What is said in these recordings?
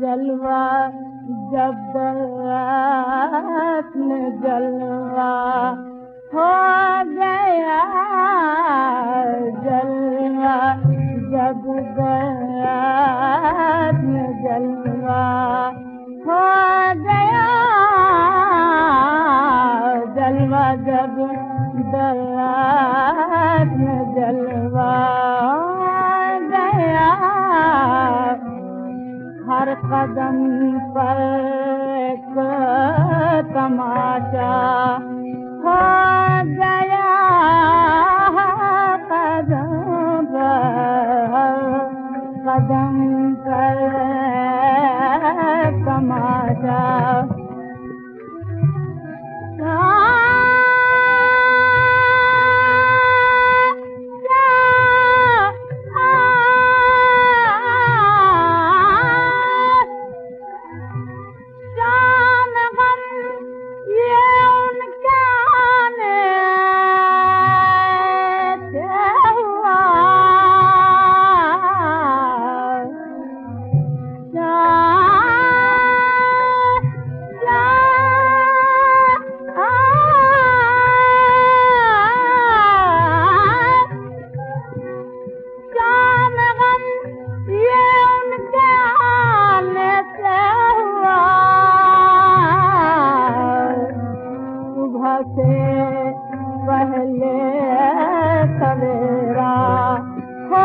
जलवाल जबन जलवा हो जलवाब गयातन जलवा जला जलवाया हर कदम पर गया पदम कदम पर तमाचा से पहले सवेरा हो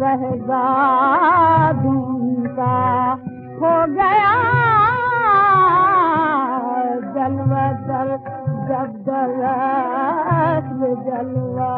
बहगा ढूंढता हो गया जलवा